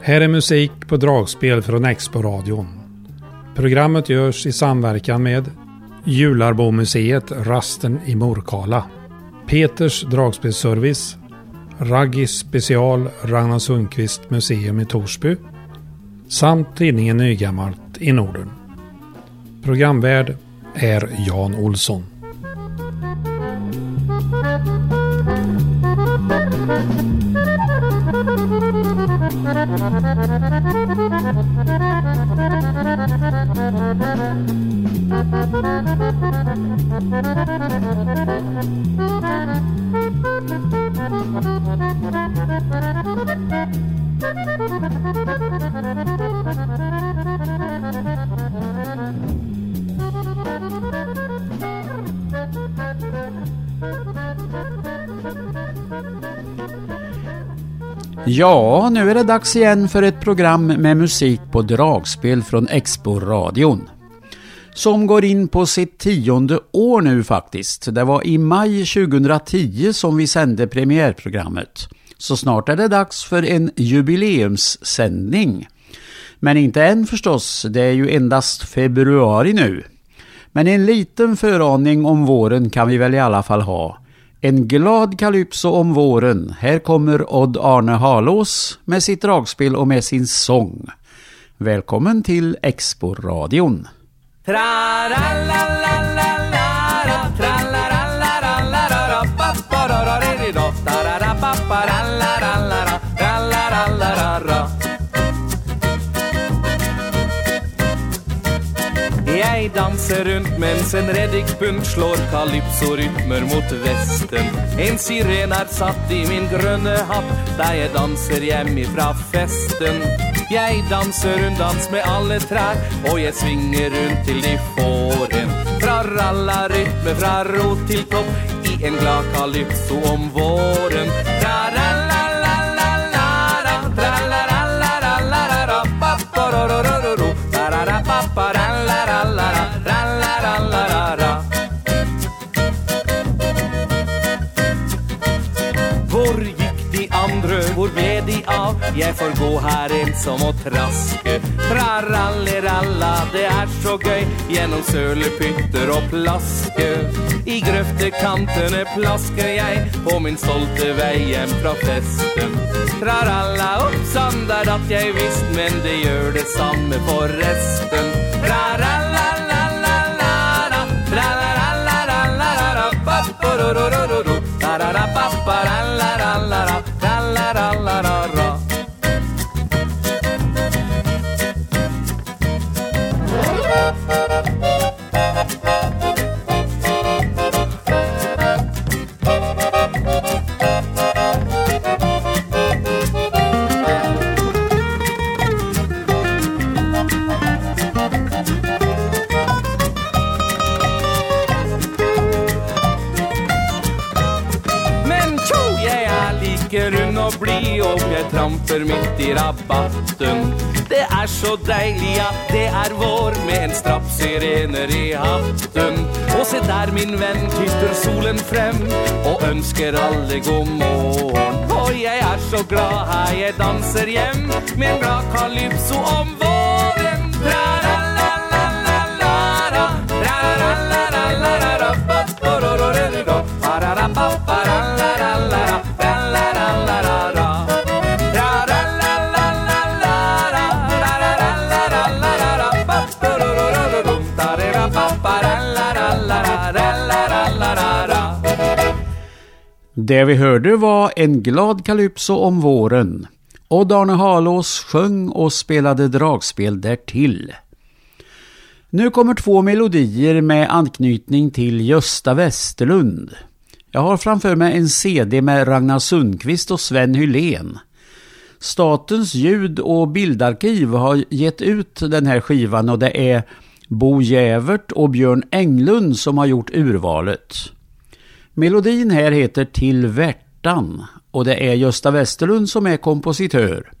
Här är musik på dragspel från Expo-radion. Programmet görs i samverkan med Jularbomuseet Rasten i Morkala, Peters dragspelsservice, Raggis special Ragnar Sundqvist museum i Torsby samt tidningen Nygammalt i Norden. Programvärd är Jan Olsson. Ja, nu är det dags igen för ett program med musik på dragspel från Expo-radion. Som går in på sitt tionde år nu faktiskt. Det var i maj 2010 som vi sände premiärprogrammet. Så snart är det dags för en jubileumssändning. Men inte än förstås, det är ju endast februari nu. Men en liten föraning om våren kan vi väl i alla fall ha. En glad kalypso om våren. Här kommer Odd Arne Halås med sitt dragspel och med sin sång. Välkommen till Expo-radion. Jeg dansar runt medan en reddikpunkt slår kalypsorytmer mot västen. En siren är satt i min gröna hatt där jag dansar hemifrån festen. Jag dansar runddans med alla träd och jag svingar runt till de fåren. Från alla rytmer, från rot till topp i en glad kalypso om våren. Jeg får gå her ensom og traske. Traralleralla, det er så gøy, gjennom sølepytter og plaske. I grøftekantene plasker jeg på min stolte vei hjem fra festen. Traralla, uppsan der datt jeg visst, men det gjør det samme for resten. Trarallallalala, tralalalalala, pappororororo, tararapapparallarallara, sitter mitt i rabatten. Det är så dejligt att det är vår med en strapp i hatten. Och se där min vän tittar solen fram och önskar alla god morgon. Och jag är så glad här jag dansar hem med en bra kalypso om vår. Det vi hörde var en glad kalypso om våren. Odd Arne Halås sjöng och spelade dragspel därtill. Nu kommer två melodier med anknytning till Gösta Westerlund. Jag har framför mig en CD med Ragnar Sundqvist och Sven Hylén. Statens ljud- och bildarkiv har gett ut den här skivan och det är Bo Jävert och Björn Englund som har gjort urvalet. Melodin här heter Till Värtan och det är Gösta Westerlund som är kompositör.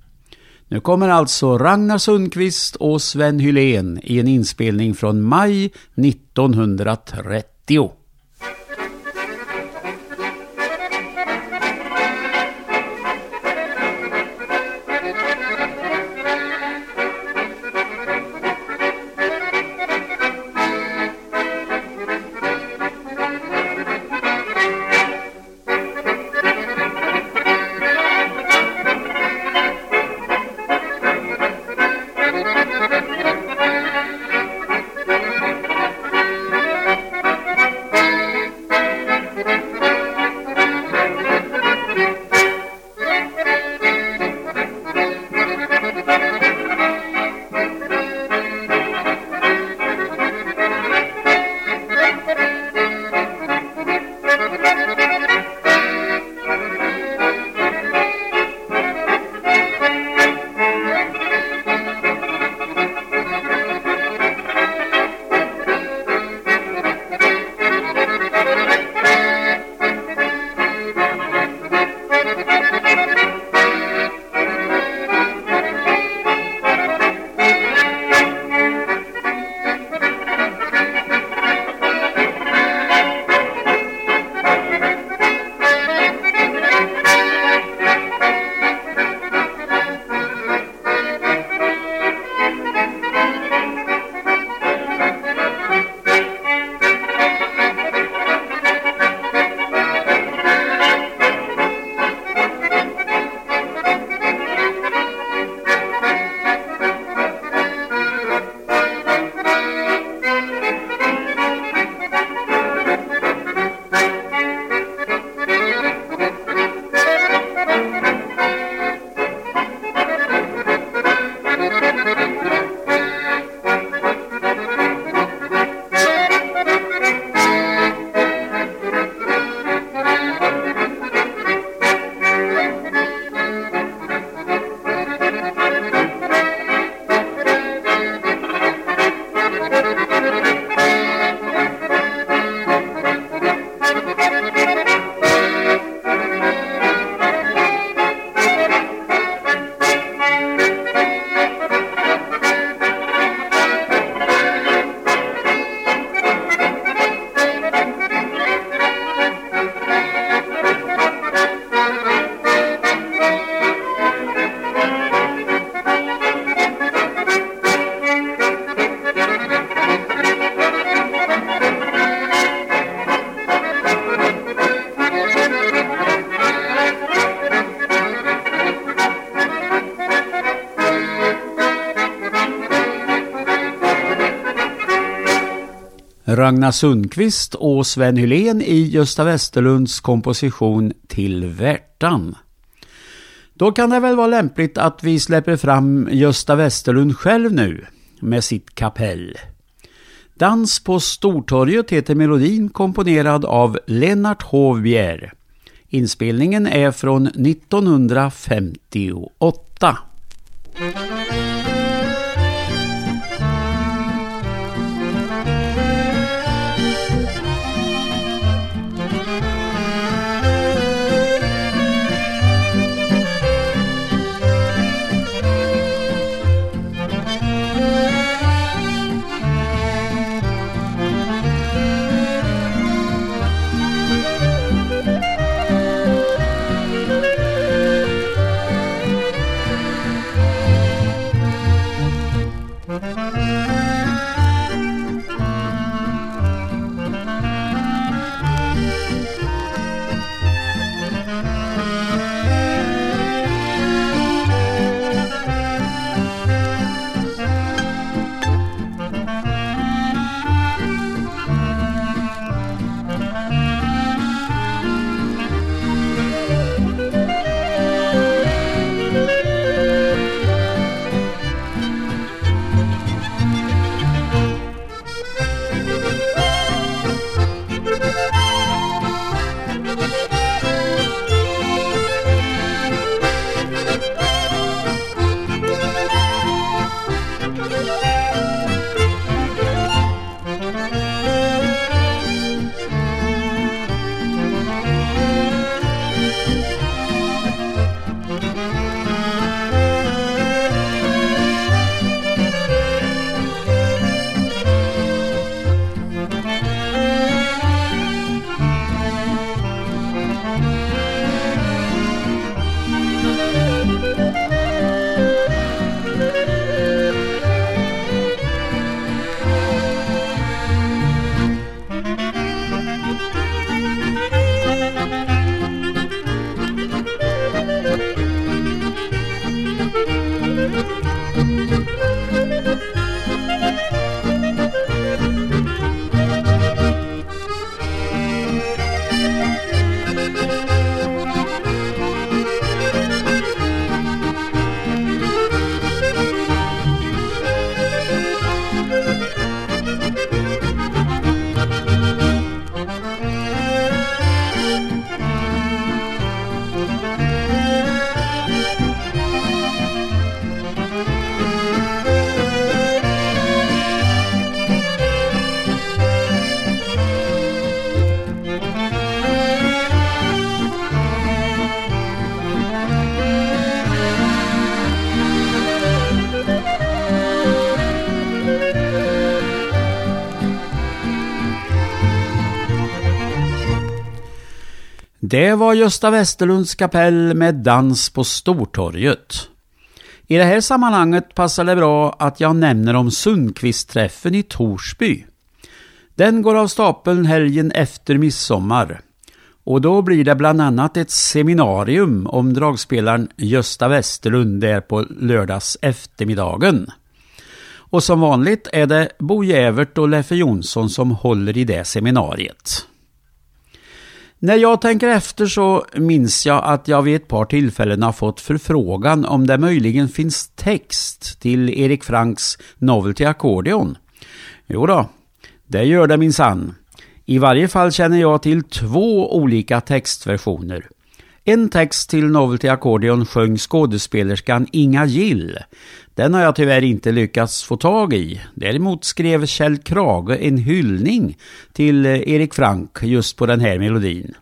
Nu kommer alltså Ragnar Sundqvist och Sven Hylén i en inspelning från maj 1930. Ragnar Sundqvist och Sven Hylén i Gösta Westerlunds komposition Till Värtan. Då kan det väl vara lämpligt att vi släpper fram Gösta Westerlund själv nu med sitt kapell. Dans på Stortorget heter melodin komponerad av Lennart Hovbjer. Inspelningen är från 1958. Det var Gösta Westerlunds kapell med dans på Stortorget. I det här sammanhanget passar det bra att jag nämner om Sundqvist-träffen i Torsby. Den går av stapeln helgen efter midsommar. Och då blir det bland annat ett seminarium om dragspelaren Gösta Westerlund där på lördags eftermiddagen. Och som vanligt är det Bo Jävert och Leffe Jonsson som håller i det seminariet. När jag tänker efter så minns jag att jag vid ett par tillfällen har fått förfrågan om det möjligen finns text till Erik Franks Novelty Accordion. Jo då, det gör det minsann. I varje fall känner jag till två olika textversioner. En text till Novelty Accordion sjöng skådespelerskan Inga Gill. Den har jag tyvärr inte lyckats få tag i. Däremot skrev Kjell Krage en hyllning till eh, Erik Frank just på den här melodin.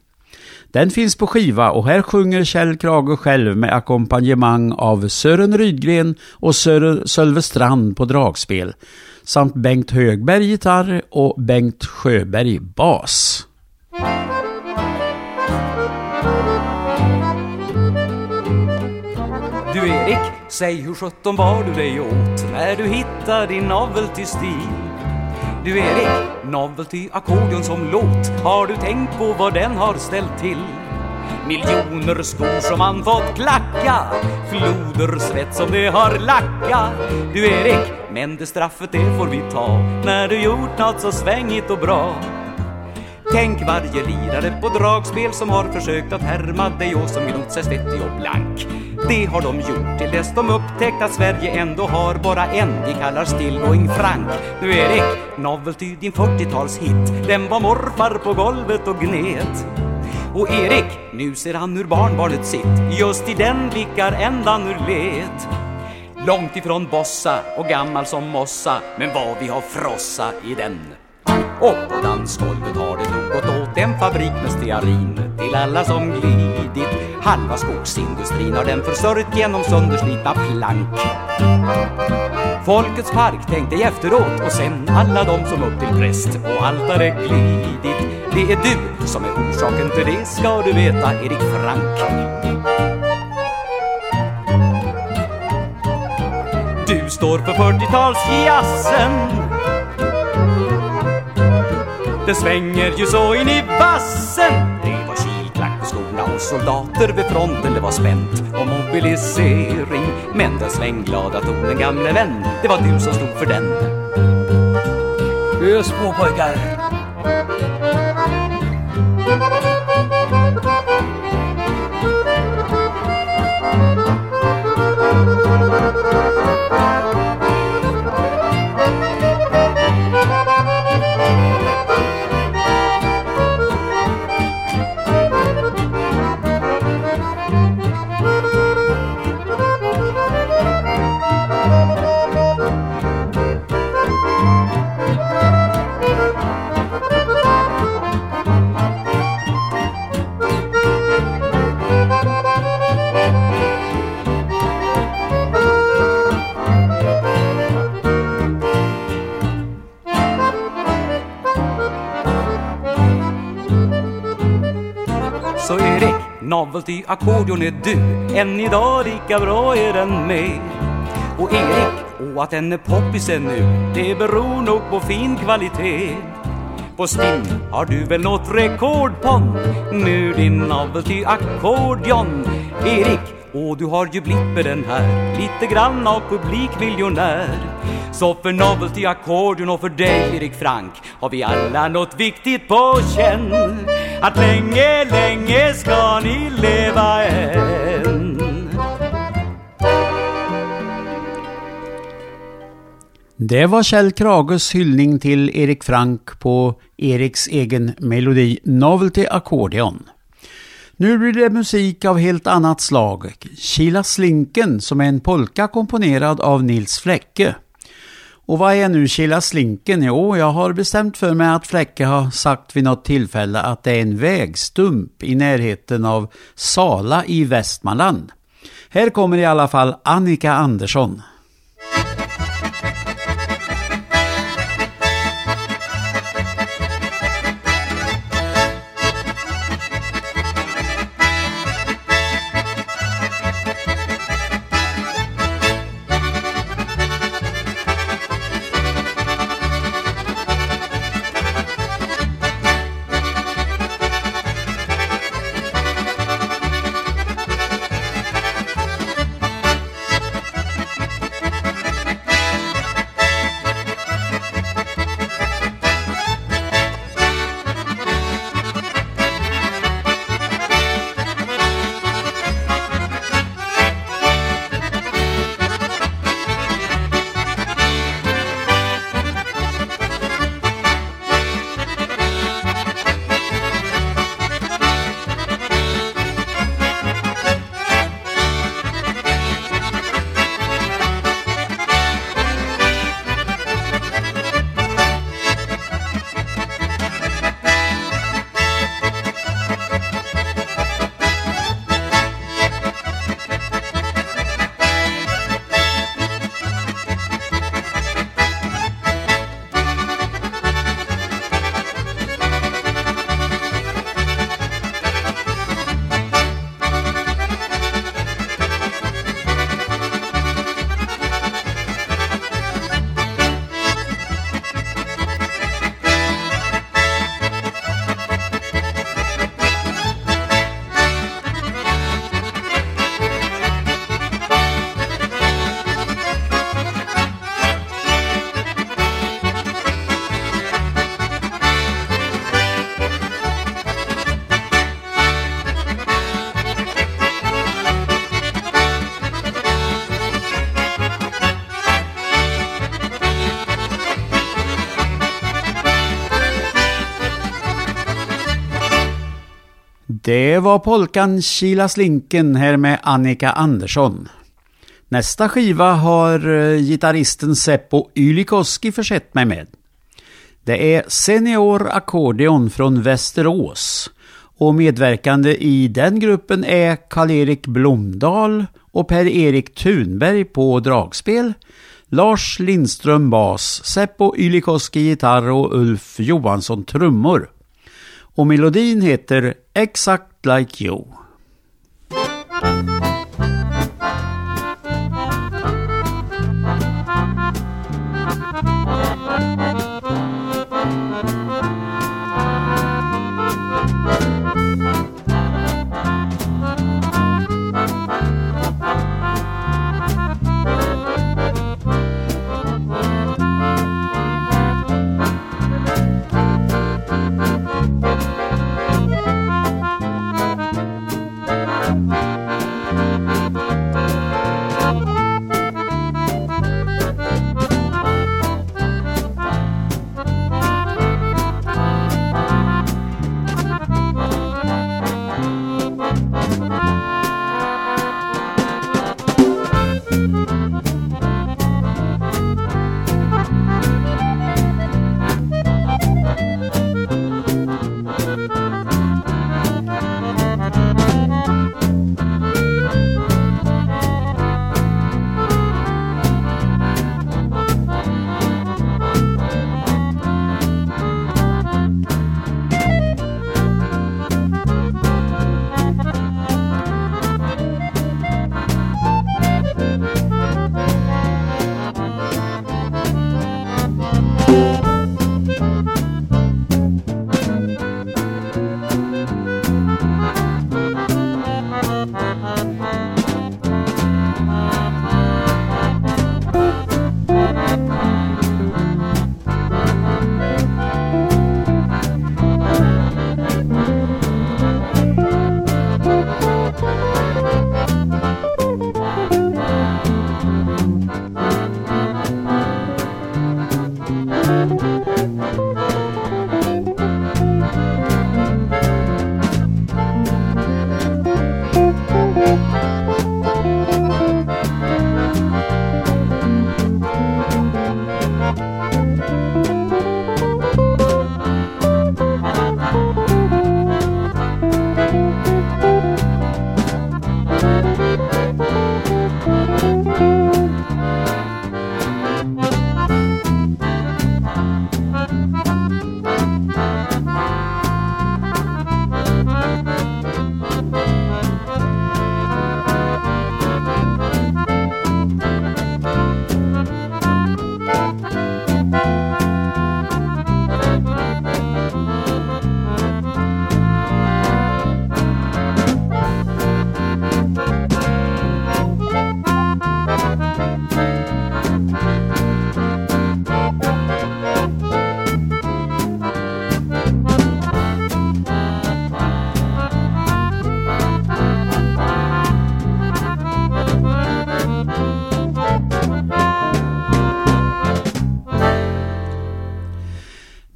Den finns på skiva och här sjunger Kjell Krage själv med ackompanjemang av Sören Rydgren och Sölve Strand på dragspel samt Bengt Högberg gitarr och Bengt Sjöberg bas. Du Erik, säg hur sjutton var du dig åt när du hittade din novelty-stil? Du Erik, novelty ackordion som låt, har du tänkt på vad den har ställt till? Miljoner skor som man fått klacka Floder svett som det har lacka Du Erik, men det straffet det får vi ta När du gjort något så svängigt och bra Tänk varje lirare på dragspel som har försökt att härma dig och som gnott sig svettig och blank. Det har de gjort till dess de upptäckt att Sverige ändå har bara en vi kallar still going frank. Nu Erik, Novelty, din 40-talshit, den var morfar på golvet och gnet. Och Erik, nu ser han hur barnbarnet sitt, just i den blickar ändan ur let. Långt ifrån bossa och gammal som mossa, men vad vi har frossa i den. Och på dansgolvet har det nog gått åt en fabrik med stearin till alla som glidit. Halva skogsindustrin har den försörjt genom sönderslitna plank. Folkets park tänkte jag efteråt och sen alla de som upp till präst och altare glidit. Det är du som är orsaken till det ska du veta, Erik Frank. Du står för 40-talsjazzen det svänger ju så in i vassen soldater vid fronten. Det var spänt och mobilisering Men den svängglada tonen gamle vän Det var du som stod för den. Ös på pojkar. Novelty ackordion är du Än idag lika bra är den med. Och Erik, och att den är poppis ännu Det beror nog på fin kvalitet. På Stim har du väl nått rekordpon Nu din novelty ackordion Erik, och du har ju blivit med den här Lite grann av publikmiljonär Så för novelty ackordion och för dig Erik Frank Har vi alla något viktigt på känn att länge, länge ska ni leva än. Det var Kjell Krages hyllning till Erik Frank på Eriks egen melodi Novelty Accordion. Nu blir det musik av helt annat slag. Kila Slinken som är en polka komponerad av Nils Fläcke. Och vad är nu Killa Slinken? Jo, jag har bestämt för mig att Fläcke har sagt vid något tillfälle att det är en vägstump i närheten av Sala i Västmanland. Här kommer i alla fall Annika Andersson. Det var polkan Kila Slinken här med Annika Andersson. Nästa skiva har eh, gitarristen Seppo Ylikoski försett mig med. Det är Senior Accordion från Västerås och medverkande i den gruppen är Karl-Erik Blomdahl och Per-Erik Thunberg på dragspel, Lars Lindström bas, Seppo Ylikoski gitarr och Ulf Johansson trummor. Och melodin heter Exact Like You.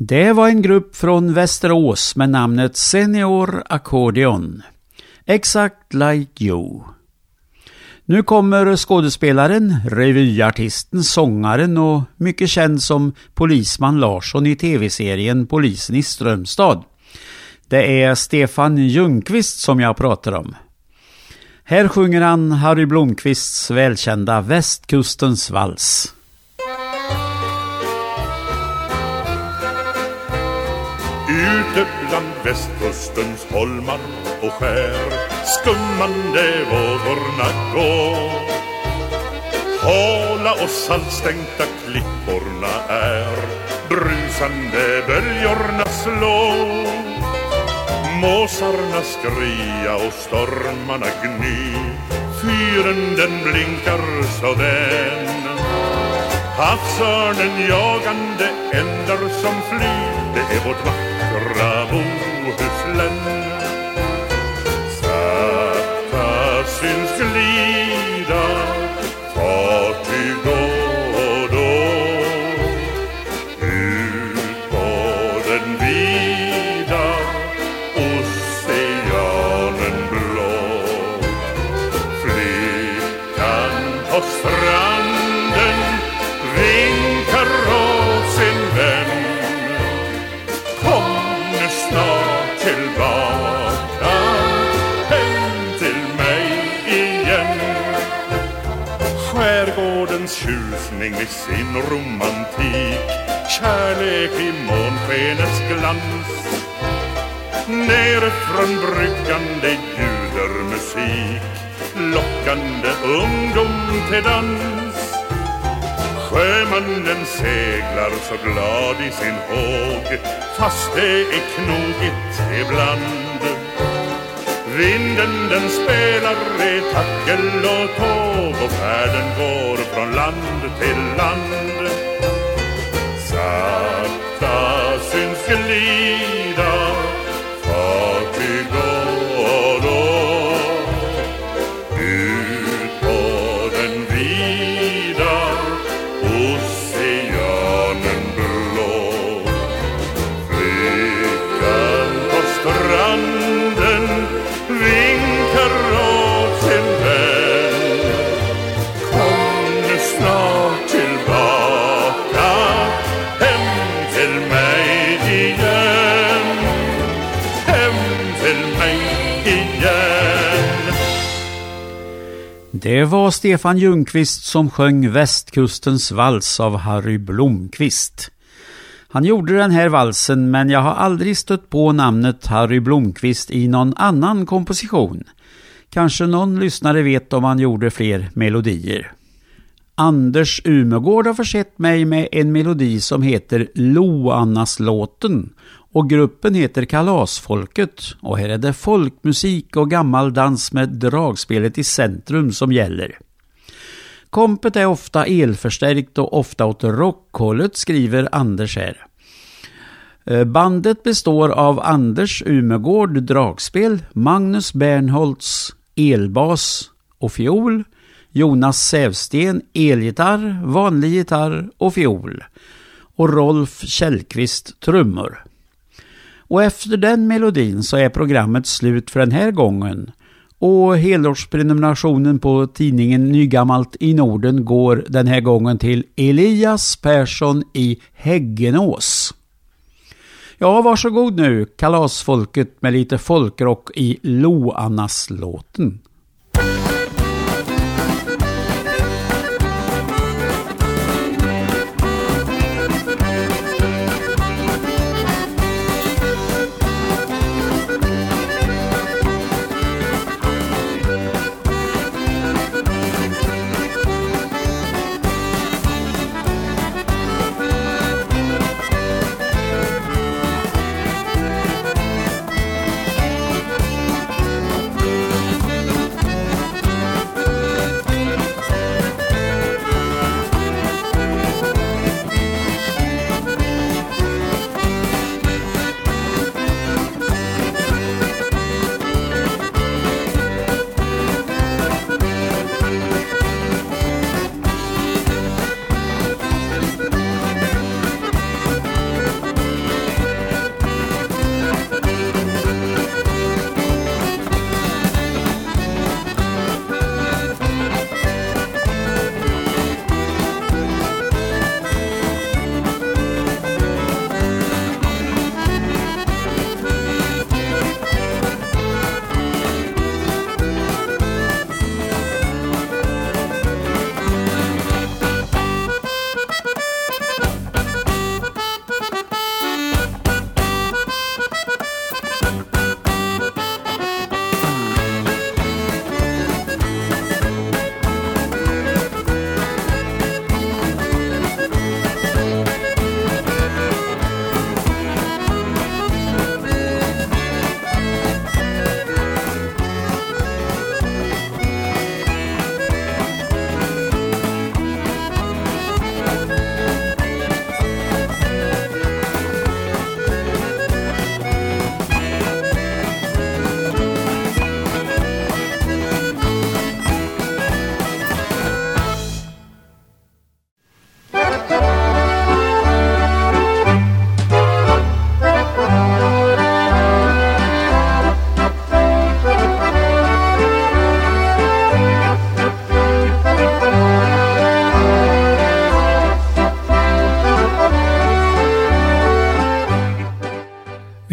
Det var en grupp från Västerås med namnet Senior Accordion. Exakt like you. Nu kommer skådespelaren, revyartisten, sångaren och mycket känd som polisman Larsson i tv-serien Polisen i Strömstad. Det är Stefan Ljungqvist som jag pratar om. Här sjunger han Harry Blomqvists välkända Västkustens vals. Ute bland västkustens holmar och skär skummande vågorna gå Hala och saltstänkta klipporna är brusande böljorna slå Måsarna skria och stormarna gny Fyren den blinkar så den. Havsörnen jagande änder som flyr. Det är vårt vackra Bohuslän med sin romantik. Kärlek i månskenets glans. Nerifrån bryggan det ljuder musik. Lockande ungdom till dans. Sjömannen seglar så glad i sin håg Fast det är knogigt ibland. Vinden den spelar i tackel och tåg och färden går från land till land. Sakta syns glid Det var Stefan Ljungqvist som sjöng Västkustens vals av Harry Blomqvist. Han gjorde den här valsen men jag har aldrig stött på namnet Harry Blomqvist i någon annan komposition. Kanske någon lyssnare vet om han gjorde fler melodier. Anders Umegård har försett mig med en melodi som heter Loannas-låten och gruppen heter Kalasfolket och här är det folkmusik och gammaldans med dragspelet i centrum som gäller. Kompet är ofta elförstärkt och ofta åt rockhållet skriver Anders här. Eh, bandet består av Anders Umegård dragspel, Magnus Bernholtz elbas och fiol, Jonas Sävsten elgitarr, vanlig gitarr och fiol och Rolf Källqvist trummor. Och efter den melodin så är programmet slut för den här gången. Och helårsprenumerationen på tidningen Nygammalt i Norden går den här gången till Elias Persson i Häggenås. Ja, varsågod nu, kalasfolket med lite folkrock i Loannas-låten.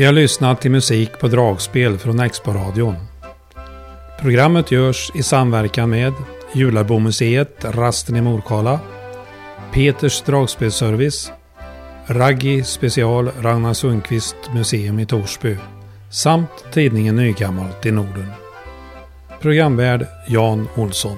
Vi har lyssnat till musik på dragspel från Exporadion. Programmet görs i samverkan med Jularbomuseet Rasten i Morkala, Peters dragspelservice, Raggi special Ragnar Sundqvist museum i Torsby samt tidningen Nygammalt i Norden. Programvärd Jan Olsson.